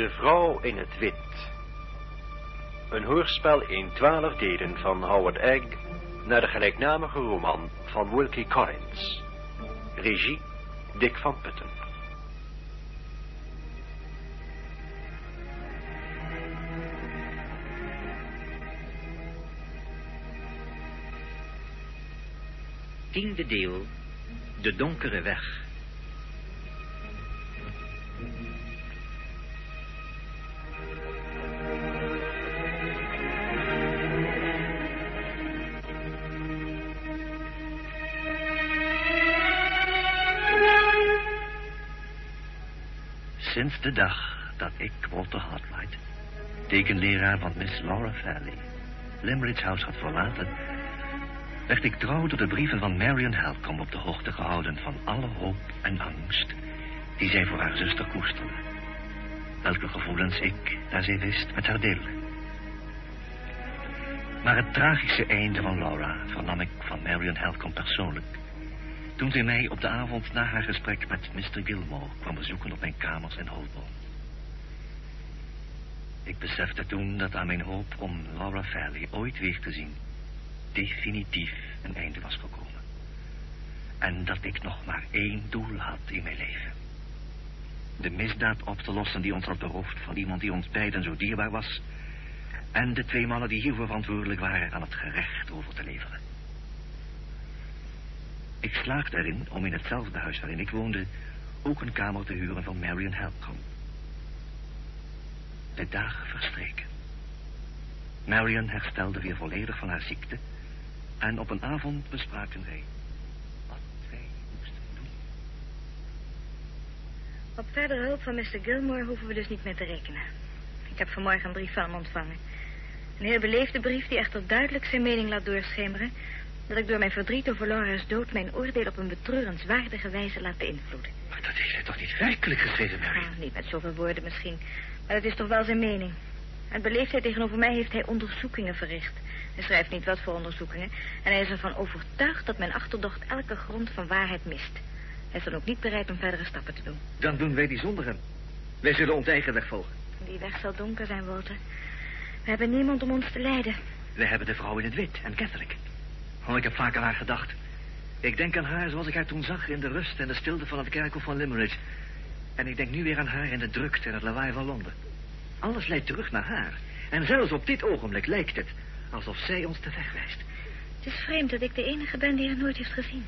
De vrouw in het wit. Een hoorspel in twaalf delen van Howard Egg naar de gelijknamige roman van Wilkie Collins. Regie Dick van Putten. Tiende deel. De donkere weg. De dag dat ik, Walter Hartwright, tekenleraar van Miss Laura Valley, Limerick's House had verlaten, werd ik trouw door de brieven van Marion Helcom op de hoogte gehouden van alle hoop en angst die zij voor haar zuster koesterde. Welke gevoelens ik, naar zij wist, met haar deelde. Maar het tragische einde van Laura vernam ik van Marion Helcom persoonlijk. Toen zij mij op de avond na haar gesprek met Mr. Gilmore kwam bezoeken op mijn kamers in Holborn. Ik besefte toen dat aan mijn hoop om Laura Valley ooit weer te zien definitief een einde was gekomen. En dat ik nog maar één doel had in mijn leven. De misdaad op te lossen die ons had beroofd van iemand die ons beiden zo dierbaar was. En de twee mannen die hiervoor verantwoordelijk waren aan het gerecht over te leveren. Ik slaagde erin om in hetzelfde huis waarin ik woonde ook een kamer te huren van Marion Helcom. De dagen verstreken. Marion herstelde weer volledig van haar ziekte en op een avond bespraken wij wat wij moesten doen. Op verdere hulp van Mr. Gilmore hoeven we dus niet meer te rekenen. Ik heb vanmorgen een brief van hem ontvangen. Een heel beleefde brief die echter duidelijk zijn mening laat doorschemeren... dat ik door mijn verdriet over Laura's dood mijn oordeel op een betreurenswaardige wijze laat beïnvloeden. Maar dat heeft hij toch niet werkelijk geschreven, Marion? Nou, niet met zoveel woorden misschien, maar het is toch wel zijn mening. Uit beleefdheid tegenover mij heeft hij onderzoekingen verricht. Hij schrijft niet wat voor onderzoekingen. En hij is ervan overtuigd dat mijn achterdocht elke grond van waarheid mist. Hij is dan ook niet bereid om verdere stappen te doen. Dan doen wij die zonder hem. Wij zullen ons eigen weg volgen. Die weg zal donker zijn, Walter. We hebben niemand om ons te leiden. We hebben de vrouw in het wit en Catholic. Oh, ik heb vaak aan haar gedacht. Ik denk aan haar zoals ik haar toen zag in de rust en de stilte van het kerkhof van Limerick. En ik denk nu weer aan haar in de drukte en het lawaai van Londen. Alles leidt terug naar haar. En zelfs op dit ogenblik lijkt het alsof zij ons de weg wijst. Het is vreemd dat ik de enige ben die haar nooit heeft gezien.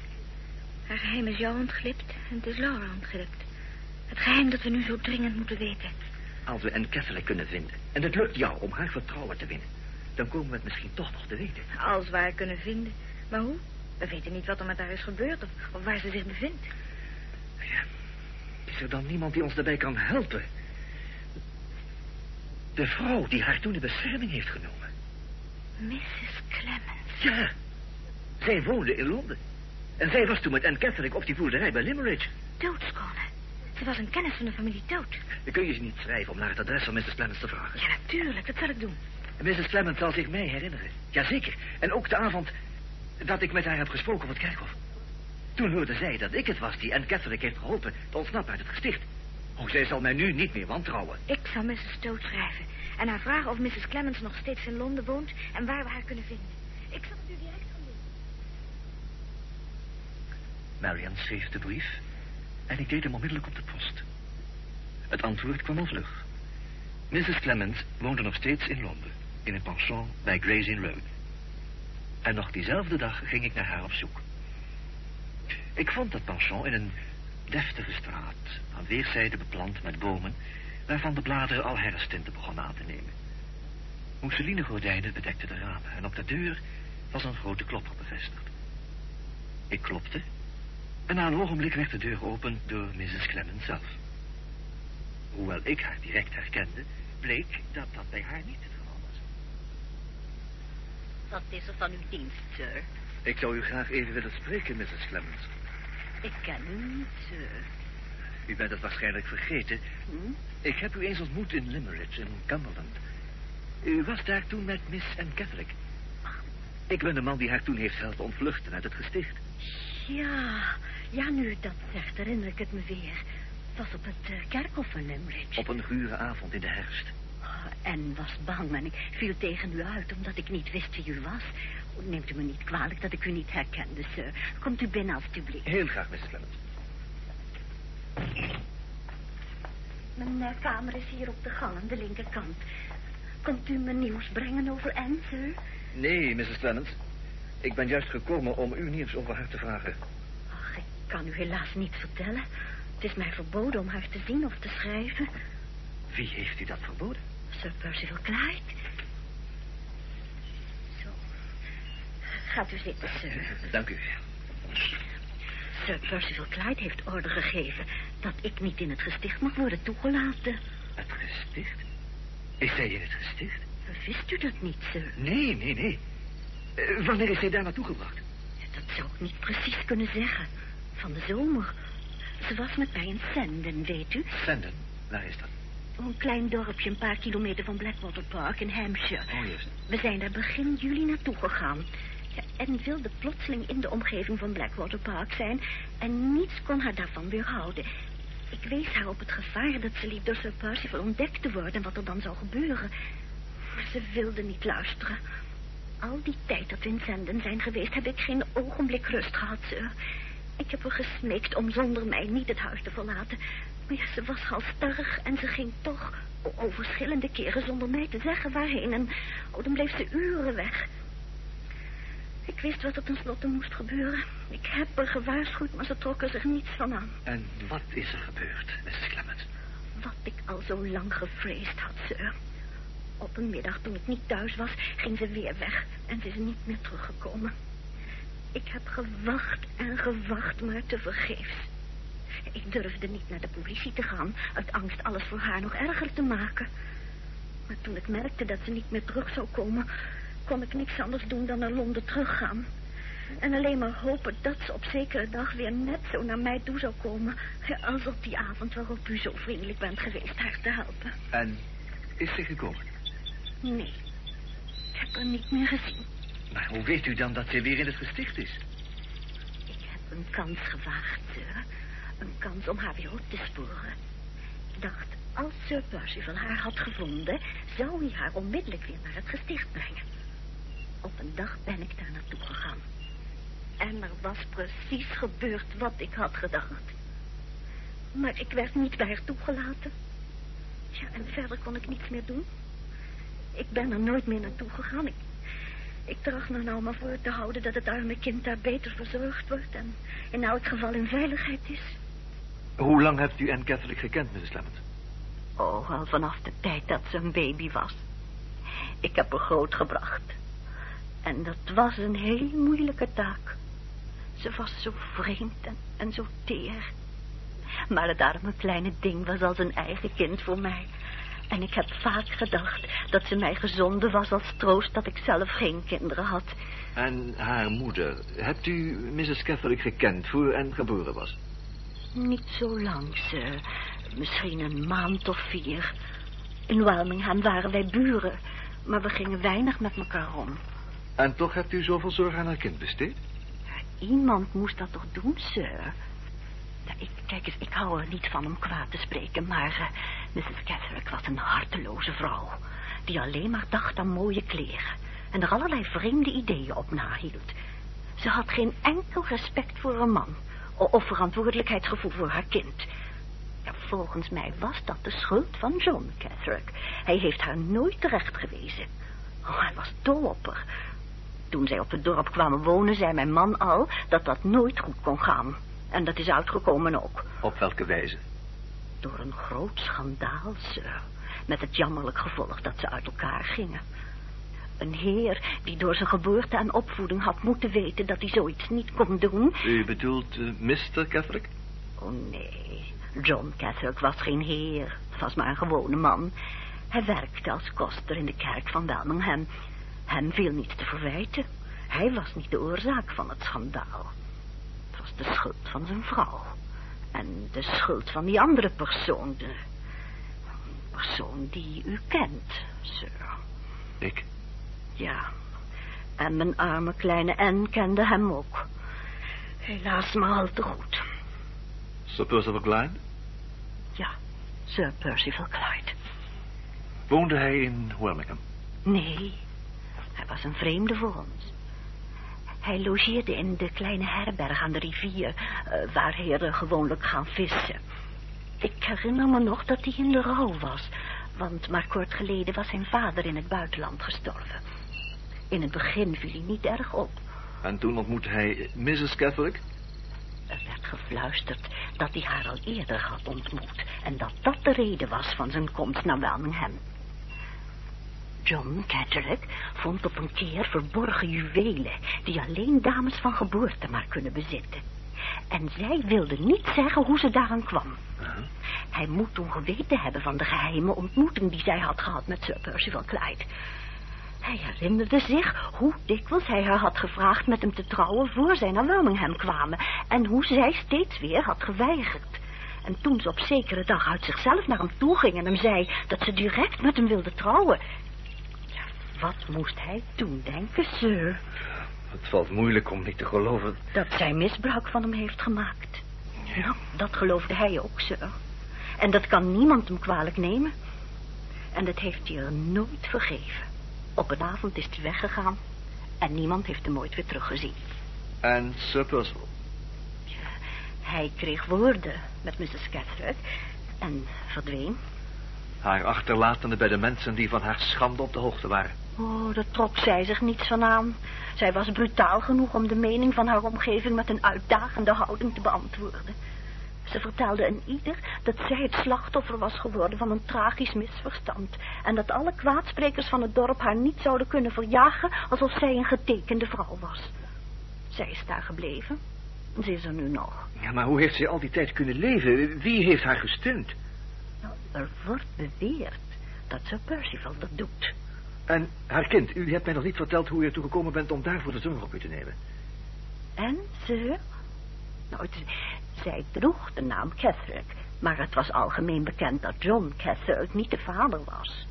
Haar geheim is jou ontglipt en het is Laura ontglipt. Het geheim dat we nu zo dringend moeten weten. Als we een Catholic kunnen vinden en het lukt jou om haar vertrouwen te winnen... dan komen we het misschien toch nog te weten. Als we haar kunnen vinden. Maar hoe? We weten niet wat er met haar is gebeurd of, of waar ze zich bevindt. Ja, is er dan niemand die ons daarbij kan helpen? De vrouw die haar toen in bescherming heeft genomen. Mrs. Clemens. Ja, zij woonde in Londen. En zij was toen met Anne Catholic op die boerderij bij Limerick. Doodskonen. Ze was een kennis van de familie dood. Kun je ze niet schrijven om naar het adres van Mrs. Clemens te vragen? Ja, natuurlijk. Dat zal ik doen. Mrs. Clemens zal zich mij herinneren. Jazeker. En ook de avond dat ik met haar heb gesproken op het kerkhof. Toen hoorde zij dat ik het was die Anne Catholic heeft geholpen te ontsnappen uit het gesticht. Oh, zij zal mij nu niet meer wantrouwen. Ik zal Mrs. Dood schrijven. En haar vragen of Mrs. Clemens nog steeds in Londen woont en waar we haar kunnen vinden. Ik zal het u direct gaan doen. Marian schreef de brief en ik deed hem onmiddellijk op de post. Het antwoord kwam al vlug. Mrs. Clemens woonde nog steeds in Londen, in een pension bij Gray's Inn Road. En nog diezelfde dag ging ik naar haar op zoek. Ik vond dat pension in een deftige straat, aan weerszijden beplant met bomen, waarvan de bladeren al herfsttinten begonnen aan te nemen. Mousseline gordijnen bedekten de ramen en op de deur was een grote klopper bevestigd. Ik klopte en na een ogenblik werd de deur open door Mrs. Clemens zelf. Hoewel ik haar direct herkende, bleek dat dat bij haar niet. Wat is er van uw dienst, sir? Ik zou u graag even willen spreken, Mrs. Clemens. Ik ken u niet, sir. U bent het waarschijnlijk vergeten. Hm? Ik heb u eens ontmoet in Limerick, in Cumberland. U was daar toen met Miss Anne Catholic. Ik ben de man die haar toen heeft helpen ontvluchten uit het gesticht. Ja, ja, nu dat zegt, herinner ik het me weer. was op het uh, kerkhof van Limridge. Op een gure avond in de herfst. En was bang en ik viel tegen u uit omdat ik niet wist wie u was. Neemt u me niet kwalijk dat ik u niet herkende, sir. Komt u binnen, alstublieft. Heel graag, Mrs. Clement. Mijn uh, kamer is hier op de gang aan de linkerkant. Komt u me nieuws brengen over Anne, sir? Nee, Mrs. Clement. Ik ben juist gekomen om u nieuws over haar te vragen. Ach, ik kan u helaas niet vertellen. Het is mij verboden om haar te zien of te schrijven. Wie heeft u dat verboden? Sir Percival Clyde. Zo. Gaat u zitten, sir. Dank u. Sir Percival Clyde heeft orde gegeven dat ik niet in het gesticht mag worden toegelaten. Het gesticht? Is zij in het gesticht? Wist u dat niet, sir? Nee, nee, nee. Uh, wanneer is zij daar naartoe gebracht? Dat zou ik niet precies kunnen zeggen. Van de zomer. Ze was met mij in Senden, weet u? Senden? Waar is dat? Een klein dorpje een paar kilometer van Blackwater Park in Hampshire. Oh, juist. We zijn daar begin juli naartoe gegaan. Ja, en wilde plotseling in de omgeving van Blackwater Park zijn... en niets kon haar daarvan weerhouden. Ik wees haar op het gevaar dat ze liep door Sir Percival ontdekt te worden... en wat er dan zou gebeuren. Maar ze wilde niet luisteren. Al die tijd dat we in Zenden zijn geweest... heb ik geen ogenblik rust gehad, sir. Ik heb haar gesmeekt om zonder mij niet het huis te verlaten. Ze was halstarrig en ze ging toch... O, verschillende keren zonder mij te zeggen waarheen. En oh, dan bleef ze uren weg. Ik wist wat er tenslotte moest gebeuren. Ik heb haar gewaarschuwd, maar ze trok er zich niets van aan. En wat is er gebeurd, Mrs. Clement? Wat ik al zo lang gevreesd had, sir. Op een middag, toen ik niet thuis was, ging ze weer weg. En ze is niet meer teruggekomen. Ik heb gewacht en gewacht, maar tevergeefs. Ik durfde niet naar de politie te gaan... uit angst alles voor haar nog erger te maken. Maar toen ik merkte dat ze niet meer terug zou komen... kon ik niks anders doen dan naar Londen teruggaan. En alleen maar hopen dat ze op zekere dag weer net zo naar mij toe zou komen... als op die avond waarop u zo vriendelijk bent geweest haar te helpen. En is ze gekomen? Nee, ik heb haar niet meer gezien. Maar hoe weet u dan dat ze weer in het gesticht is? Ik heb een kans gewaagd, sir. Een kans om haar weer op te sporen. Ik dacht, als Sir Percival haar had gevonden... zou hij haar onmiddellijk weer naar het gesticht brengen. Op een dag ben ik daar naartoe gegaan. En er was precies gebeurd wat ik had gedacht. Maar ik werd niet bij haar toegelaten. Ja, en verder kon ik niets meer doen. Ik ben er nooit meer naartoe gegaan. Ik, ik tracht me nou maar voor te houden dat het arme kind daar beter verzorgd wordt... en in elk geval in veiligheid is. Hoe lang hebt u Anne Catholic gekend, Mrs. Clement? Oh, al vanaf de tijd dat ze een baby was. Ik heb haar grootgebracht. En dat was een heel moeilijke taak. Ze was zo vreemd en, en zo teer. Maar het arme kleine ding was als een eigen kind voor mij... En ik heb vaak gedacht dat ze mij gezonden was als troost dat ik zelf geen kinderen had. En haar moeder, hebt u Mrs. Catholic gekend voor en geboren was? Niet zo lang, sir. Misschien een maand of vier. In Wilmingham waren wij buren, maar we gingen weinig met elkaar om. En toch hebt u zoveel zorg aan haar kind besteed? Iemand moest dat toch doen, sir? Nou, ik, kijk eens, ik hou er niet van om kwaad te spreken, maar uh, Mrs. Catherick was een harteloze vrouw. Die alleen maar dacht aan mooie kleren en er allerlei vreemde ideeën op nahield. Ze had geen enkel respect voor een man of verantwoordelijkheidsgevoel voor haar kind. Ja, volgens mij was dat de schuld van John Catherick. Hij heeft haar nooit terecht gewezen. Oh, hij was dol op haar. Toen zij op het dorp kwamen wonen, zei mijn man al dat dat nooit goed kon gaan. En dat is uitgekomen ook. Op welke wijze? Door een groot schandaal, sir. Met het jammerlijk gevolg dat ze uit elkaar gingen. Een heer die door zijn geboorte en opvoeding had moeten weten dat hij zoiets niet kon doen. U bedoelt uh, Mr. Catholic? Oh, nee. John Catholic was geen heer. Het was maar een gewone man. Hij werkte als koster in de kerk van Birmingham. Hem viel niets te verwijten. Hij was niet de oorzaak van het schandaal. Het was de schuld van zijn vrouw. En de schuld van die andere persoon. De persoon die u kent, sir. Ik? Ja. En mijn arme kleine Anne kende hem ook. Helaas maar al te goed. Sir Percival Klein? Ja, Sir Percival Clyde. Woonde hij in Birmingham? Nee, hij was een vreemde voor ons. Hij logeerde in de kleine herberg aan de rivier... eh, waar heren gewoonlijk gaan vissen. Ik herinner me nog dat hij in de rouw was... want maar kort geleden was zijn vader in het buitenland gestorven. In het begin viel hij niet erg op. En toen ontmoette hij Mrs. Catholic? Er werd gefluisterd dat hij haar al eerder had ontmoet... en dat dat de reden was van zijn komst naar Birmingham. John Catholic vond op een keer verborgen juwelen... die alleen dames van geboorte maar kunnen bezitten. En zij wilde niet zeggen hoe ze daaraan kwam. Hij moet toen geweten hebben van de geheime ontmoeting... die zij had gehad met Sir Percival Clyde... Hij herinnerde zich hoe dikwijls hij haar had gevraagd met hem te trouwen voor zij naar Birmingham kwamen. En hoe zij steeds weer had geweigerd. En toen ze op zekere dag uit zichzelf naar hem toe ging en hem zei dat ze direct met hem wilde trouwen. Ja, wat moest hij toen denken, sir? Het valt moeilijk om niet te geloven. Dat zij misbruik van hem heeft gemaakt. Ja, dat geloofde hij ook, sir. En dat kan niemand hem kwalijk nemen. En dat heeft hij er nooit vergeven. Op een avond is hij weggegaan en niemand heeft hem ooit weer teruggezien. En Sir Percival? Hij kreeg woorden met Mrs. Catherick en verdween. Haar achterlatende bij de mensen die van haar schande op de hoogte waren. Oh, daar trok zij zich niets van aan. Zij was brutaal genoeg om de mening van haar omgeving met een uitdagende houding te beantwoorden. Ze vertelde aan ieder dat zij het slachtoffer was geworden van een tragisch misverstand. En dat alle kwaadsprekers van het dorp haar niet zouden kunnen verjagen alsof zij een getekende vrouw was. Zij is daar gebleven. Ze is er nu nog. Ja, maar hoe heeft zij al die tijd kunnen leven? Wie heeft haar gesteund? Nou, er wordt beweerd dat Sir Percival dat doet. En haar kind, u hebt mij nog niet verteld hoe u ertoe gekomen bent om daarvoor de zorg op u te nemen. En, sir? Nou, het, zij droeg de naam Catherick, maar het was algemeen bekend dat John Catherick niet de vader was.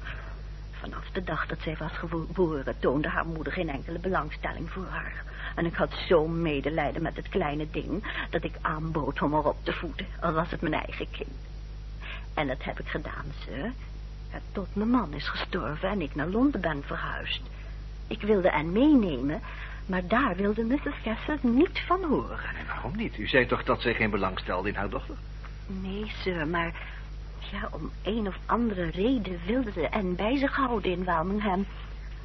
Vanaf de dag dat zij was geboren toonde haar moeder geen enkele belangstelling voor haar. En ik had zo'n medelijden met het kleine ding dat ik aanbood om haar op te voeden, al was het mijn eigen kind. En dat heb ik gedaan, sir. Tot mijn man is gestorven en ik naar Londen ben verhuisd. Ik wilde hen meenemen, maar daar wilde Mrs. Cassett niet van horen. En waarom niet? U zei toch dat zij geen belang stelde in haar dochter? Nee, sir, maar ja, om een of andere reden wilde ze en bij zich houden in Birmingham.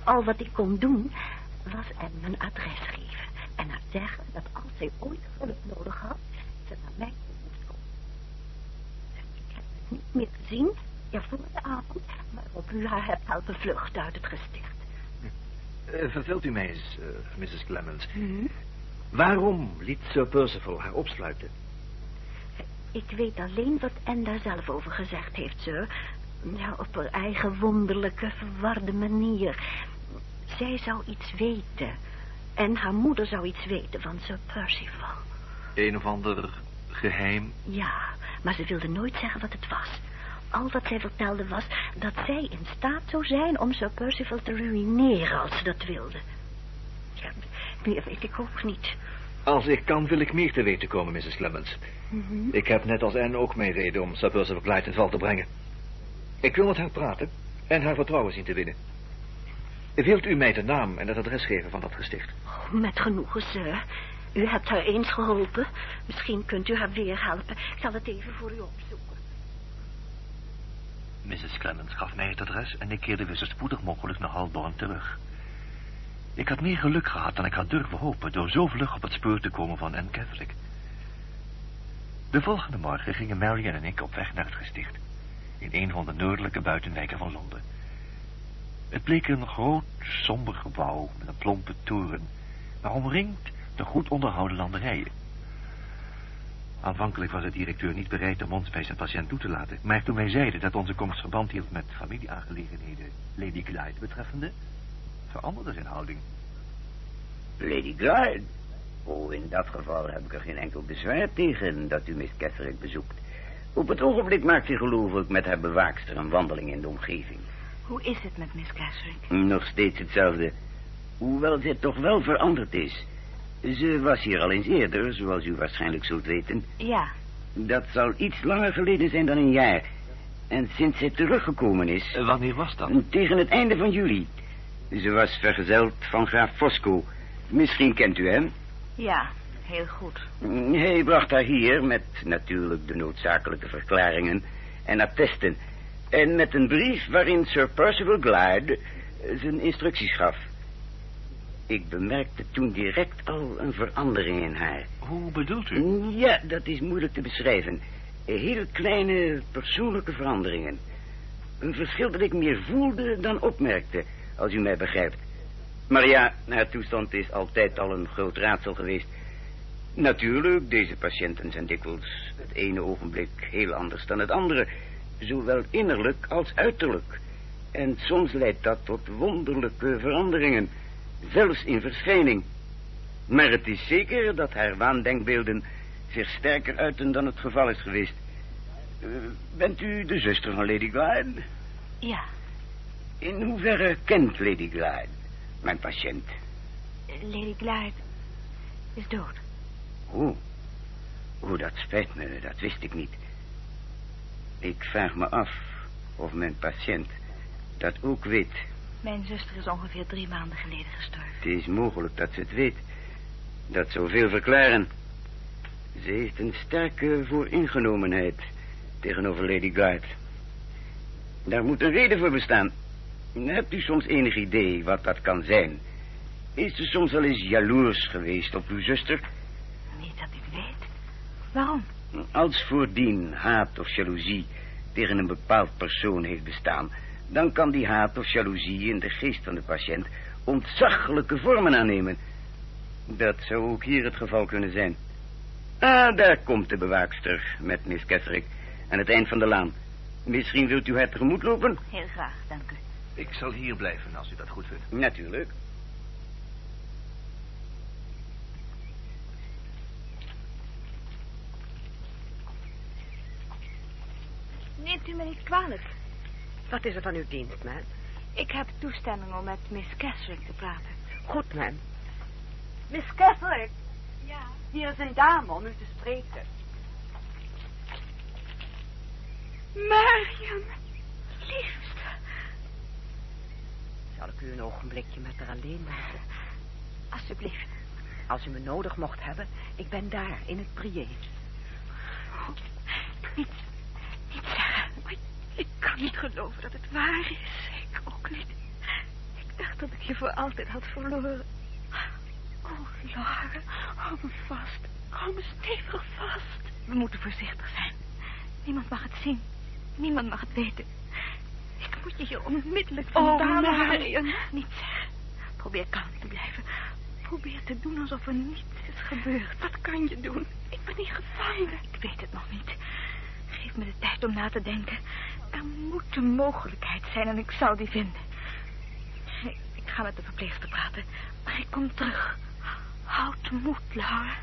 Al wat ik kon doen, was en mijn adres geven. En haar zeggen dat als zij ooit hulp nodig had, ze naar mij moest komen. Ik heb het niet meer gezien, ja, voor de avond, waarop u haar hebt helpen vluchten uit het gesticht. Uh, vertelt u mij eens, uh, Mrs. Clemens. Hm? Waarom liet Sir Percival haar opsluiten? Ik weet alleen wat Anne daar zelf over gezegd heeft, sir. Ja, op haar eigen wonderlijke, verwarde manier. Zij zou iets weten. En haar moeder zou iets weten van Sir Percival. Een of ander geheim? Ja, maar ze wilde nooit zeggen wat het was. Al wat zij vertelde was dat zij in staat zou zijn om Sir Percival te ruïneren als ze dat wilde. Ja, meer weet ik ook niet. Als ik kan, wil ik meer te weten komen, Mrs. Clemens. Mm -hmm. Ik heb net als Anne ook mijn reden om Sir Percival Clyde in val te brengen. Ik wil met haar praten en haar vertrouwen zien te winnen. Wilt u mij de naam en het adres geven van dat gesticht? Oh, met genoegen, sir. U hebt haar eens geholpen. Misschien kunt u haar weer helpen. Ik zal het even voor u opzoeken. Mrs. Clemens gaf mij het adres en ik keerde weer zo spoedig mogelijk naar Holborn terug. Ik had meer geluk gehad dan ik had durven hopen... door zo vlug op het spoor te komen van Anne Catholic. De volgende morgen gingen Marian en ik op weg naar het gesticht... in een van de noordelijke buitenwijken van Londen. Het bleek een groot, somber gebouw met een plompe toren... maar omringd door goed onderhouden landerijen. Aanvankelijk was de directeur niet bereid om ons bij zijn patiënt toe te laten... maar toen wij zeiden dat onze komst verband hield met familieaangelegenheden... Lady Glyde betreffende veranderde zijn houding. Lady Glyde? Oh, in dat geval heb ik er geen enkel bezwaar tegen dat u Miss Catherick bezoekt. Op het ogenblik maakt ze geloof ik met haar bewaakster een wandeling in de omgeving. Hoe is het met Miss Catherick? Nog steeds hetzelfde. Hoewel ze toch wel veranderd is. Ze was hier al eens eerder, zoals u waarschijnlijk zult weten. Ja. Dat zal iets langer geleden zijn dan een jaar. En sinds zij teruggekomen is... Eh, wanneer was dat? Tegen het einde van juli. Ze was vergezeld van graaf Fosco. Misschien kent u hem. Ja, heel goed. Hij bracht haar hier met natuurlijk de noodzakelijke verklaringen en attesten. En met een brief waarin Sir Percival Glyde zijn instructies gaf. Ik bemerkte toen direct al een verandering in haar. Hoe bedoelt u? Ja, dat is moeilijk te beschrijven. Heel kleine persoonlijke veranderingen. Een verschil dat ik meer voelde dan opmerkte, als u mij begrijpt. Maar ja, haar toestand is altijd al een groot raadsel geweest. Natuurlijk, deze patiënten zijn dikwijls het ene ogenblik heel anders dan het andere. Zowel innerlijk als uiterlijk. En soms leidt dat tot wonderlijke veranderingen. Zelfs in verschijning. Maar het is zeker dat haar waandenkbeelden zich sterker uiten dan het geval is geweest. Uh, bent u de zuster van Lady Glyde? Ja. In hoeverre kent Lady Glyde mijn patiënt? Lady Glyde is dood. Hoe? Hoe, dat spijt me, dat wist ik niet. Ik vraag me af of mijn patiënt dat ook weet. Mijn zuster is ongeveer drie maanden geleden gestorven. Het is mogelijk dat ze het weet. Dat zou veel verklaren. Ze heeft een sterke vooringenomenheid tegenover Lady Guard. Daar moet een reden voor bestaan. Hebt u soms enig idee wat dat kan zijn? Is ze soms al eens jaloers geweest op uw zuster? Niet dat ik weet. Waarom? Als voordien haat of jaloezie tegen een bepaald persoon heeft bestaan... dan kan die haat of jaloezie in de geest van de patiënt ontzaglijke vormen aannemen. Dat zou ook hier het geval kunnen zijn. Ah, daar komt de bewaakster met Miss Ketherick aan het eind van de laan. Misschien wilt u haar tegemoet lopen? Heel graag, dank u. Ik zal hier blijven als u dat goed vindt. Natuurlijk. Neemt u me niet kwalijk. Wat is er van uw dienst, man? Ik heb toestemming om met Miss Keswick te praten. Goed, man. Miss Catholic. Ja? Hier is een dame om u te spreken. Mariam, liefste. Zal ik u een ogenblikje met haar alleen laten? Alsjeblieft. Als u me nodig mocht hebben, ik ben daar, in het prié. Niet, niet zeggen. Maar ik kan niet geloven dat het waar is. Ik ook niet. Ik dacht dat ik je voor altijd had verloren. Oh, Laura, hou me vast. Hou me stevig vast. We moeten voorzichtig zijn. Niemand mag het zien. Niemand mag het weten. Ik moet je hier onmiddellijk vandaan Oh, halen. Niet zeggen. Probeer kalm te blijven. Probeer te doen alsof er niets is gebeurd. Wat kan je doen? Ik ben niet gevangen. Ik weet het nog niet. Geef me de tijd om na te denken. Er moet een mogelijkheid zijn en ik zal die vinden. Ik, ik ga met de verpleegster praten, maar ik kom terug. Houd moed, Laura.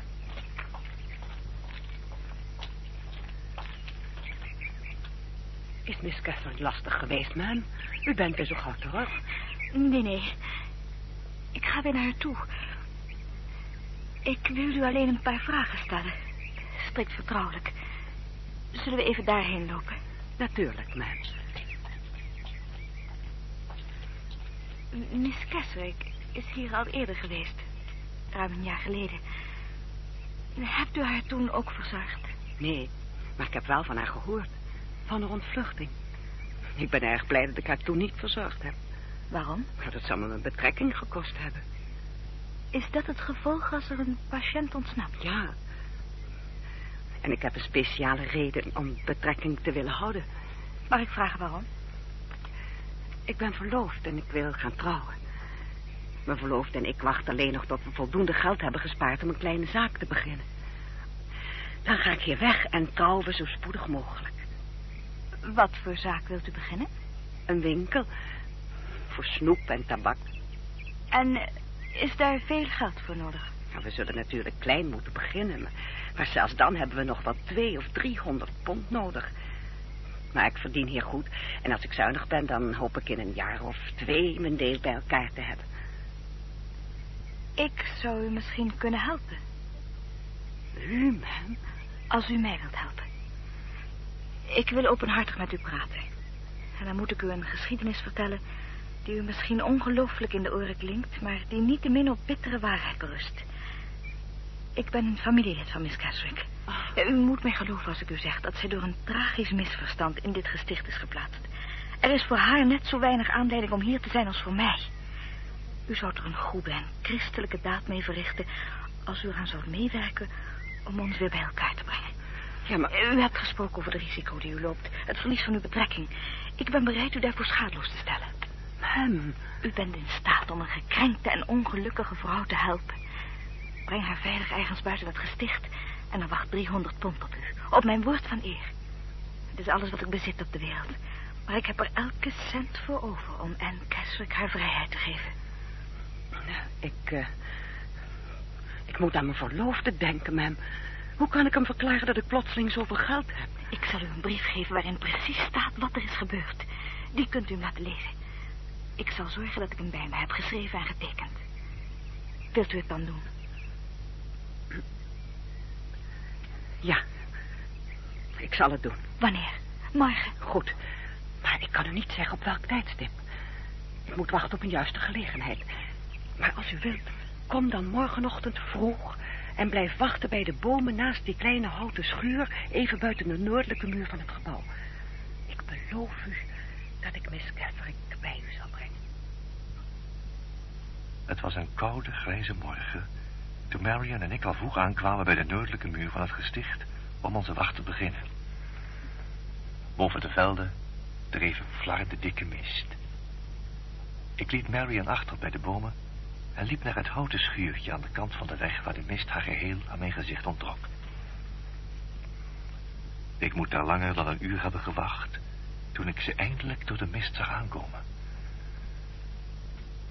Is Miss Catherine lastig geweest, man? U bent weer zo gauw terug. Nee, nee. Ik ga weer naar haar toe. Ik wil u alleen een paar vragen stellen. Strikt vertrouwelijk. Zullen we even daarheen lopen? Natuurlijk, man. M- Miss Keswick is hier al eerder geweest. Ruim een jaar geleden. Hebt u haar toen ook verzorgd? Nee, maar ik heb wel van haar gehoord. Van haar ontvluchting. Ik ben erg blij dat ik haar toen niet verzorgd heb. Waarom? Maar dat zou me mijn betrekking gekost hebben. Is dat het gevolg als er een patiënt ontsnapt? Ja. En ik heb een speciale reden om betrekking te willen houden. Mag ik vragen waarom? Ik ben verloofd en ik wil gaan trouwen. Mijn verloofde en ik wachten alleen nog tot we voldoende geld hebben gespaard om een kleine zaak te beginnen. Dan ga ik hier weg en trouwen we zo spoedig mogelijk. Wat voor zaak wilt u beginnen? Een winkel. Voor snoep en tabak. En is daar veel geld voor nodig? Nou, we zullen natuurlijk klein moeten beginnen. Maar, maar zelfs dan hebben we nog wel twee of driehonderd pond nodig. Maar ik verdien hier goed. En als ik zuinig ben, dan hoop ik in een jaar of twee mijn deel bij elkaar te hebben. Ik zou u misschien kunnen helpen. U, man? Als u mij wilt helpen. Ik wil openhartig met u praten. En dan moet ik u een geschiedenis vertellen... die u misschien ongelooflijk in de oren klinkt... maar die niet te min op bittere waarheid berust. Ik ben een familielid van Miss Casrick. Ja, U moet mij geloven als ik u zeg dat zij door een tragisch misverstand in dit gesticht is geplaatst. Er is voor haar net zo weinig aanleiding om hier te zijn als voor mij. U zou er een goede en christelijke daad mee verrichten... als u eraan zou meewerken om ons weer bij elkaar te brengen. Ja, maar... U hebt gesproken over het risico die u loopt. Het verlies van uw betrekking. Ik ben bereid u daarvoor schadeloos te stellen. Hem. U bent in staat om een gekrenkte en ongelukkige vrouw te helpen. Breng haar veilig ergens buiten het gesticht... en dan wacht 300 pond op u. Op mijn woord van eer. Het is alles wat ik bezit op de wereld. Maar ik heb er elke cent voor over om Anne Keswick haar vrijheid te geven. Ik, eh, ik moet aan mijn verloofde denken, ma'am. Hoe kan ik hem verklaren dat ik plotseling zoveel geld heb? Ik zal u een brief geven waarin precies staat wat er is gebeurd. Die kunt u hem laten lezen. Ik zal zorgen dat ik hem bij me heb geschreven en getekend. Wilt u het dan doen? Ja. Ik zal het doen. Wanneer? Morgen. Goed. Maar ik kan u niet zeggen op welk tijdstip. Ik moet wachten op een juiste gelegenheid. Maar als u wilt, kom dan morgenochtend vroeg... en blijf wachten bij de bomen naast die kleine houten schuur... even buiten de noordelijke muur van het gebouw. Ik beloof u dat ik Miss Catherick bij u zal brengen. Het was een koude, grijze morgen... Marion en ik al vroeg aankwamen bij de noordelijke muur van het gesticht... om onze wacht te beginnen. Boven de velden dreef een flarde dikke mist. Ik liet Marion achter bij de bomen... en liep naar het houten schuurtje aan de kant van de weg... waar de mist haar geheel aan mijn gezicht onttrok. Ik moet daar langer dan een uur hebben gewacht... toen ik ze eindelijk door de mist zag aankomen.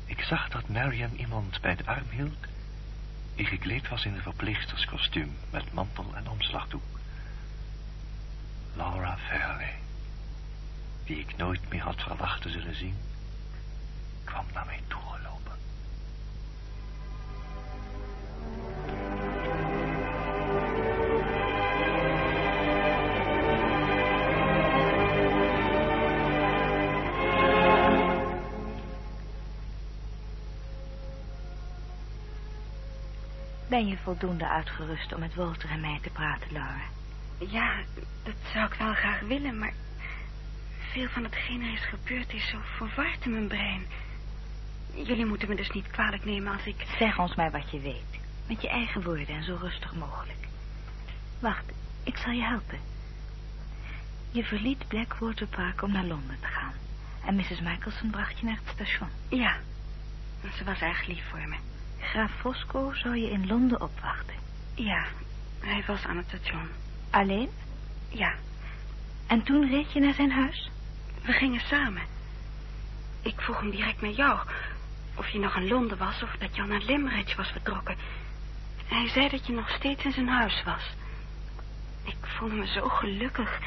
Ik zag dat Marion iemand bij de arm hield... die gekleed was in een verpleegsterskostuum... met mantel en omslagdoek. Laura Fairley, die ik nooit meer had verwacht te zullen zien... kwam naar mij toegelopen. Ben je voldoende uitgerust om met Walter en mij te praten, Laura? Ja, dat zou ik wel graag willen, maar... veel van hetgeen er is gebeurd is zo verward in mijn brein. Jullie moeten me dus niet kwalijk nemen als ik... Zeg ons maar wat je weet. Met je eigen woorden en zo rustig mogelijk. Wacht, ik zal je helpen. Je verliet Blackwater Park om naar Londen te gaan. En Mrs. Michelson bracht je naar het station. Ja, ze was erg lief voor me. Graaf Fosco zou je in Londen opwachten. Ja, hij was aan het station. Alleen? Ja, En toen reed je naar zijn huis? we gingen samen. Ik vroeg hem direct naar jou. Of je nog in Londen was of dat je al naar Limerick was vertrokken. Hij zei dat je nog steeds in zijn huis was. Ik voelde me zo gelukkig.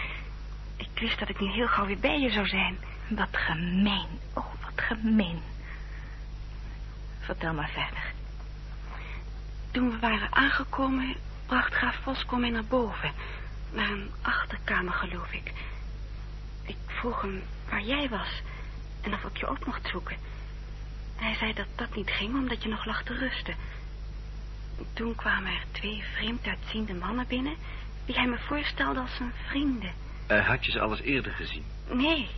Ik wist dat ik nu heel gauw weer bij je zou zijn. Wat gemeen. Oh, wat gemeen. Vertel maar verder. Toen we waren aangekomen, bracht graaf Fosco mij naar boven. Naar een achterkamer, geloof ik. Ik vroeg hem waar jij was en of ik je op mocht zoeken. Hij zei dat dat niet ging, omdat je nog lag te rusten. Toen kwamen er twee vreemd uitziende mannen binnen... die hij me voorstelde als zijn vrienden. Eh, had je ze alles eerder gezien? Nee,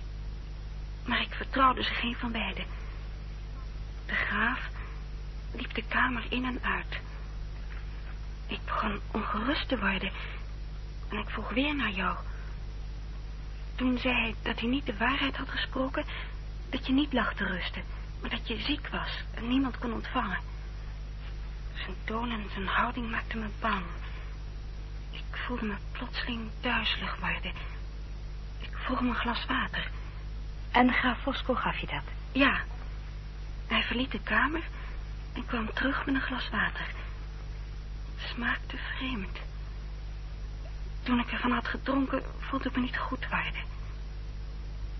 maar ik vertrouwde ze geen van beiden. De graaf liep de kamer in en uit. Ik begon ongerust te worden en ik vroeg weer naar jou. Toen zei hij dat hij niet de waarheid had gesproken, dat je niet lag te rusten, maar dat je ziek was en niemand kon ontvangen. Zijn toon en zijn houding maakten me bang. Ik voelde me plotseling duizelig worden. Ik vroeg hem een glas water. En graaf Fosco gaf je dat? Ja. Hij verliet de kamer en kwam terug met een glas water. Smaakte vreemd. Toen ik ervan had gedronken, voelde ik me niet goed worden.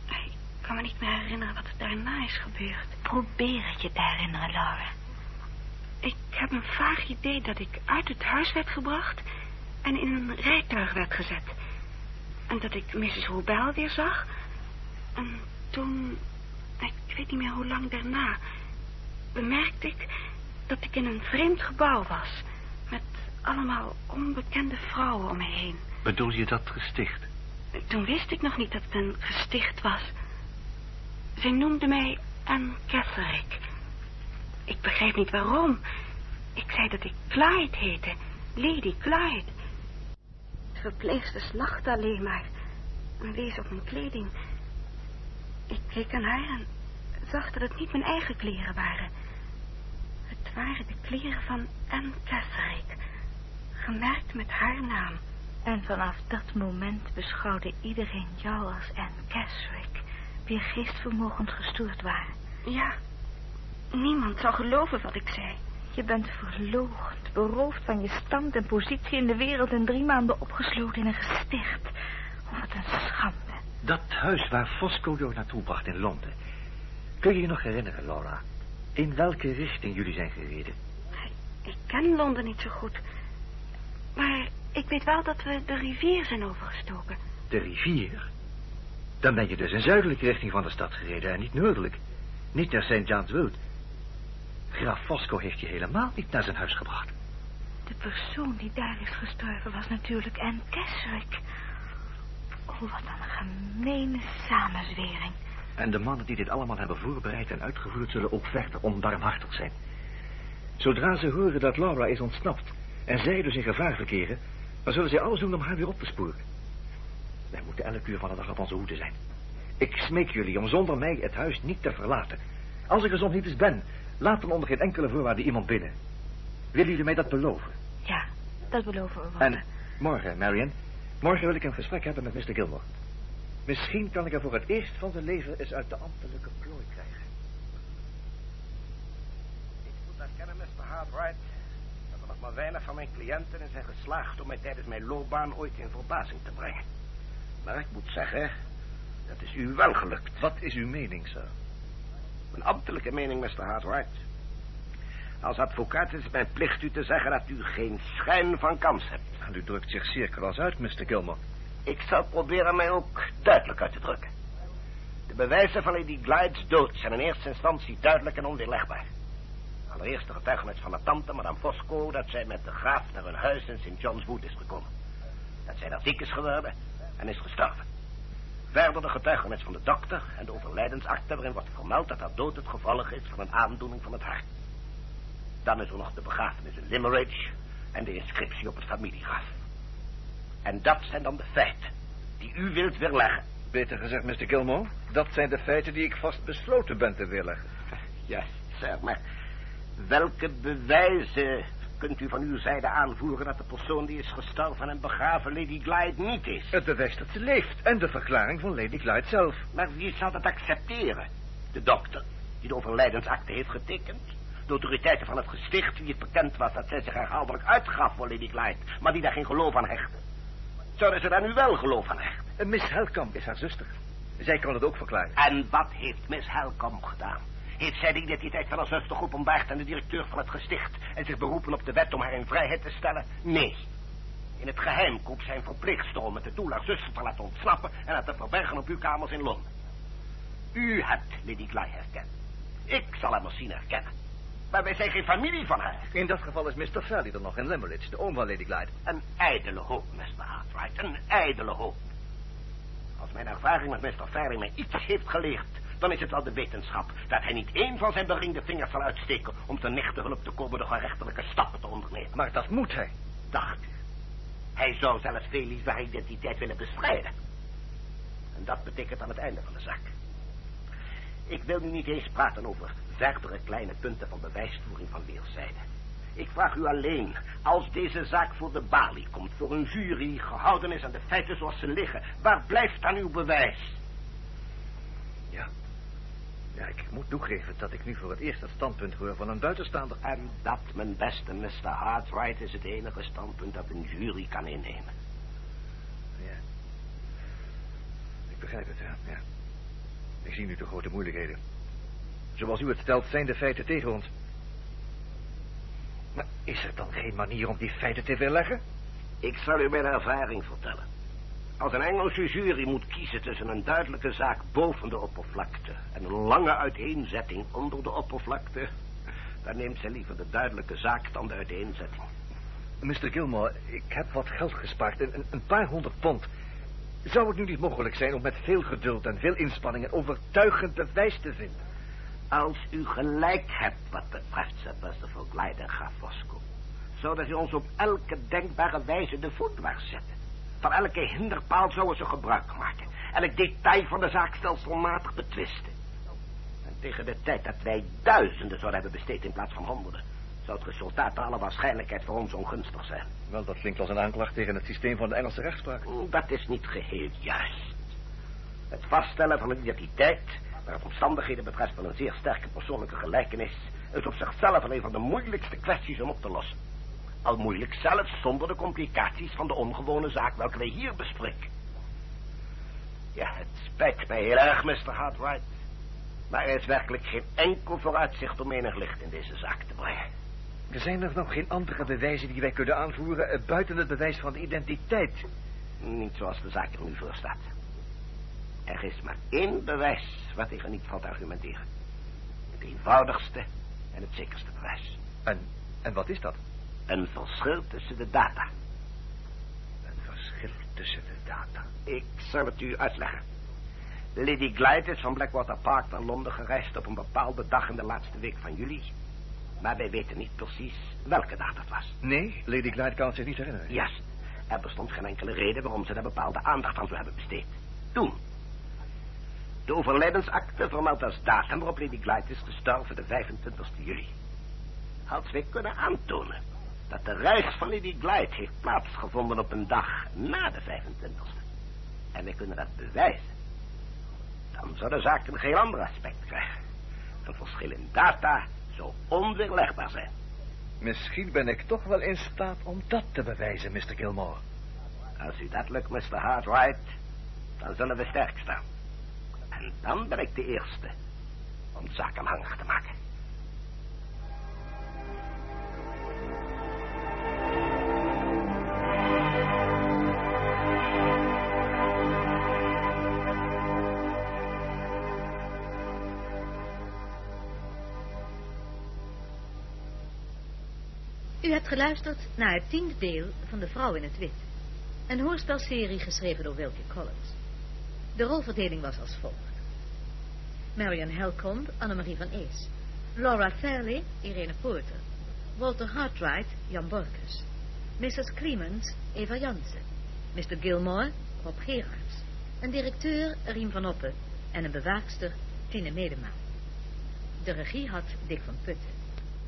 Ik kan me niet meer herinneren wat er daarna is gebeurd. Probeer het je te herinneren, Laura. Ik heb een vaag idee dat ik uit het huis werd gebracht... en in een rijtuig werd gezet. En dat ik Mrs. Hoebel weer zag. En toen, ik weet niet meer hoe lang daarna, bemerkte ik dat ik in een vreemd gebouw was. Allemaal onbekende vrouwen om me heen. Bedoel je dat gesticht? Toen wist ik nog niet dat het een gesticht was. Zij noemde mij Anne Catterick. Ik begrijp niet waarom. Ik zei dat ik Clyde heette. Lady Clyde. De verpleegster lachte alleen maar. En wees op mijn kleding. Ik keek aan haar en zag dat het niet mijn eigen kleren waren. Het waren de kleren van Anne Catterick. Gemerkt met haar naam. En vanaf dat moment beschouwde iedereen jou als Anne Keswick, wier geestvermogens gestoord waren. Ja, niemand zou geloven wat ik zei. Je bent verloochend, beroofd van je stand en positie in de wereld en drie maanden opgesloten in een gesticht. Oh, wat een schande. Dat huis waar Fosco jou naartoe bracht in Londen. Kun je je nog herinneren, Laura? In welke richting jullie zijn gereden? Ik ken Londen niet zo goed. Maar ik weet wel dat we de rivier zijn overgestoken. De rivier? Dan ben je dus in zuidelijke richting van de stad gereden en niet noordelijk. Niet naar St. John's Wood. Graaf Fosco heeft je helemaal niet naar zijn huis gebracht. De persoon die daar is gestorven was natuurlijk Anne Keswick. Oh, wat een gemene samenzwering. En de mannen die dit allemaal hebben voorbereid en uitgevoerd... zullen ook verder onbarmhartig zijn. Zodra ze horen dat Laura is ontsnapt... en zij dus in gevaar verkeren... dan zullen zij alles doen om haar weer op te sporen. Wij moeten elk uur van de dag op onze hoede zijn. Ik smeek jullie om zonder mij het huis niet te verlaten. Als ik er soms niet eens ben... laat dan onder geen enkele voorwaarde iemand binnen. Willen jullie mij dat beloven? Ja, dat beloven we wel. En morgen, Marion... morgen wil ik een gesprek hebben met Mr. Gilmore. Misschien kan ik er voor het eerst van zijn leven eens uit de ambtelijke plooi krijgen. Ik moet erkennen, Mr. Hartwright, nog maar weinig van mijn cliënten in zijn geslaagd om mij tijdens mijn loopbaan ooit in verbazing te brengen. Maar ik moet zeggen, dat is u wel gelukt. Wat is uw mening, sir? Mijn ambtelijke mening, Mr. Hartwright. Als advocaat is het mijn plicht u te zeggen dat u geen schijn van kans hebt. En u drukt zich zeer kras uit, Mr. Gilmore. Ik zal proberen mij ook duidelijk uit te drukken. De bewijzen van Lady Glide's dood zijn in eerste instantie duidelijk en onweerlegbaar. Allereerst de getuigenis van de tante, madame Fosco, dat zij met de graaf naar hun huis in St. John's Wood is gekomen. Dat zij daar ziek is geworden en is gestorven. Verder de getuigenis van de dokter en de overlijdensakte waarin wordt vermeld dat haar dood het gevolg is van een aandoening van het hart. Dan is er nog de begrafenis in Limerick en de inscriptie op het familiegraf. En dat zijn dan de feiten die u wilt weerleggen. Beter gezegd, Mr. Gilmore, dat zijn de feiten die ik vast besloten ben te weerleggen. Ja, zeg maar. Welke bewijzen kunt u van uw zijde aanvoeren dat de persoon die is gestorven en begraven Lady Glyde niet is? Het bewijs dat ze leeft en de verklaring van Lady Glyde zelf. Maar wie zal dat accepteren? De dokter, die de overlijdensakte heeft getekend? De autoriteiten van het gesticht, wie het bekend was dat zij zich herhaaldelijk uitgaf voor Lady Glyde, maar die daar geen geloof aan hechten? Zouden ze daar nu wel geloof aan hechten? Miss Helkamp is haar zuster. Zij kan het ook verklaren. En wat heeft Miss Helkamp gedaan? Heeft zij de identiteit van haar zuster geopenbaard aan de directeur van het gesticht... en zich beroepen op de wet om haar in vrijheid te stellen? Nee. In het geheim koopt zij een verpleegster om met het doel haar zuster te laten ontsnappen... en haar te verbergen op uw kamers in Londen. U hebt Lady Gly herkend. Ik zal haar misschien herkennen. Maar wij zijn geen familie van haar. In dat geval is Mr. Valley er nog in Limerick, de oom van Lady Glyde. Een ijdele hoop, Mr. Hartwright. Een ijdele hoop. Als mijn ervaring met Mr. Faring mij iets heeft geleerd... dan is het wel de wetenschap dat hij niet één van zijn beringde vingers zal uitsteken... om ten nichte hulp te komen door gerechtelijke stappen te ondernemen. Maar dat moet hij. Dacht u. Hij zou zelfs Feli's haar identiteit willen bestrijden. En dat betekent aan het einde van de zaak. Ik wil nu niet eens praten over verdere kleine punten van bewijsvoering van weerszijden. Ik vraag u alleen, als deze zaak voor de balie komt, voor een jury, gehouden is aan de feiten zoals ze liggen, waar blijft dan uw bewijs? Ja. Ik moet toegeven dat ik nu voor het eerst het standpunt hoor van een buitenstaander. En dat, mijn beste Mr. Hartwright, is het enige standpunt dat een jury kan innemen. Ja. Ik begrijp het, ja. ja. Ik zie nu de grote moeilijkheden. Zoals u het stelt, zijn de feiten tegen ons. Maar is er dan geen manier om die feiten te weerleggen? Ik zal u mijn ervaring vertellen. Als een Engelse jury moet kiezen tussen een duidelijke zaak boven de oppervlakte... en een lange uiteenzetting onder de oppervlakte... dan neemt ze liever de duidelijke zaak dan de uiteenzetting. Mr. Gilmore, ik heb wat geld gespaard, een, een paar honderd pond. Zou het nu niet mogelijk zijn om met veel geduld en veel inspanning... een overtuigend bewijs te vinden? Als u gelijk hebt wat betreft Percival Glyde en Graaf Fosco... zodat u ons op elke denkbare wijze de voet dwars zetten. Van elke hinderpaal zouden ze gebruik maken. Elk detail van de zaak stelselmatig betwisten. En tegen de tijd dat wij duizenden zouden hebben besteed in plaats van honderden... zou het resultaat naar alle waarschijnlijkheid voor ons ongunstig zijn. Wel, dat klinkt als een aanklacht tegen het systeem van de Engelse rechtspraak. Dat is niet geheel juist. Het vaststellen van een identiteit, waar het omstandigheden betreft van een zeer sterke persoonlijke gelijkenis, is op zichzelf een van de moeilijkste kwesties om op te lossen. Al moeilijk zelfs zonder de complicaties van de ongewone zaak welke wij hier bespreken. Ja, het spijt mij heel erg, Mr. Hartwright. Maar er is werkelijk geen enkel vooruitzicht om enig licht in deze zaak te brengen. Er zijn er nog geen andere bewijzen die wij kunnen aanvoeren... eh, buiten het bewijs van de identiteit. Niet zoals de zaak er nu voor staat. Er is maar één bewijs wat tegen niet valt te argumenteren. Het eenvoudigste en het zekerste bewijs. En, en wat is dat? Een verschil tussen de data. Een verschil tussen de data. Ik zal het u uitleggen. Lady Glyde is van Blackwater Park naar Londen gereisd op een bepaalde dag in de laatste week van juli. Maar wij weten niet precies welke dag dat was. Nee, Lady Glyde kan het zich niet herinneren. Juist. Er bestond geen enkele reden waarom ze daar bepaalde aandacht aan zou hebben besteed. Toen. De overlijdensakte vermeldt als datum waarop Lady Glyde is gestorven de 25 juli. Als wij kunnen aantonen dat de reis van Lady Glyde heeft plaatsgevonden op een dag na de 25e. En wij kunnen dat bewijzen. Dan zou de zaak een heel ander aspect krijgen. Een verschil in data zou onweerlegbaar zijn. Misschien ben ik toch wel in staat om dat te bewijzen, Mr. Gilmore. Als u dat lukt, Mr. Hartwright, dan zullen we sterk staan. En dan ben ik de eerste om de zaak aanhangig te maken. Hebt geluisterd naar het tiende deel van De Vrouw in het Wit. Een hoorspelserie geschreven door Wilkie Collins. De rolverdeling was als volgt. Marion Helcomb, Annemarie van Ees. Laura Fairley, Irene Poorter. Walter Hartwright, Jan Borkus. Mrs. Clemens, Eva Jansen. Mr. Gilmore, Rob Gerards. Een directeur, Riem van Oppen. En een bewaakster, Tine Medema. De regie had Dick van Putten.